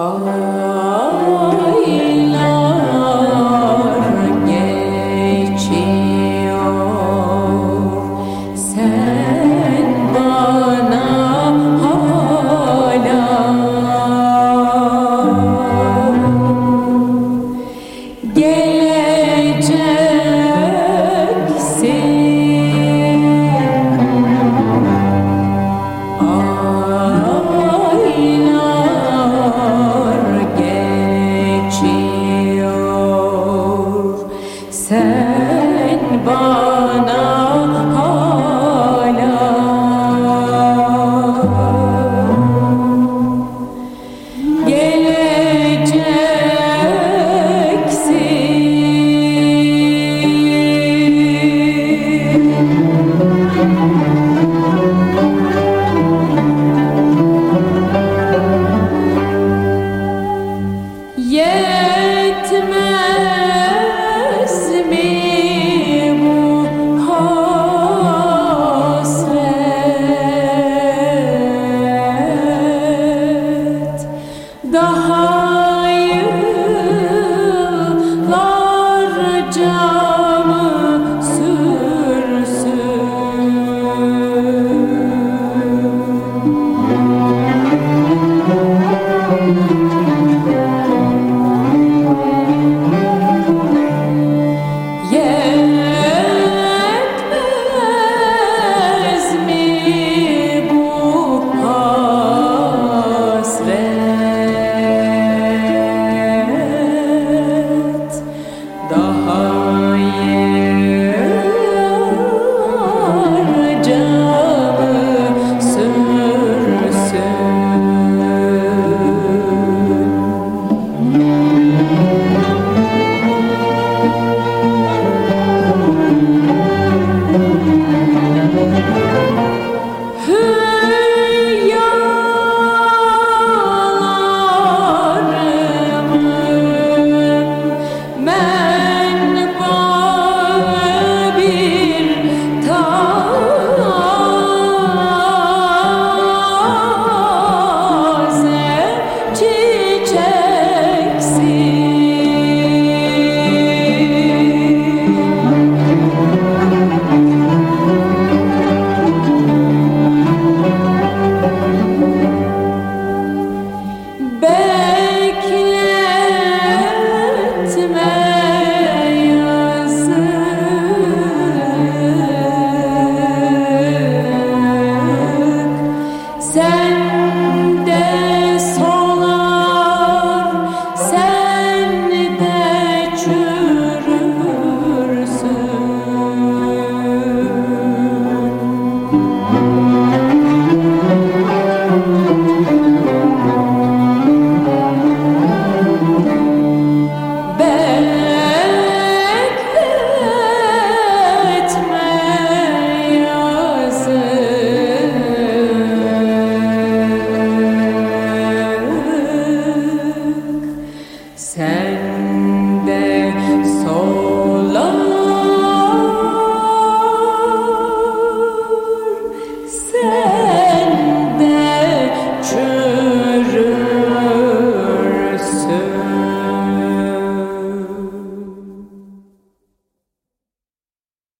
Aylar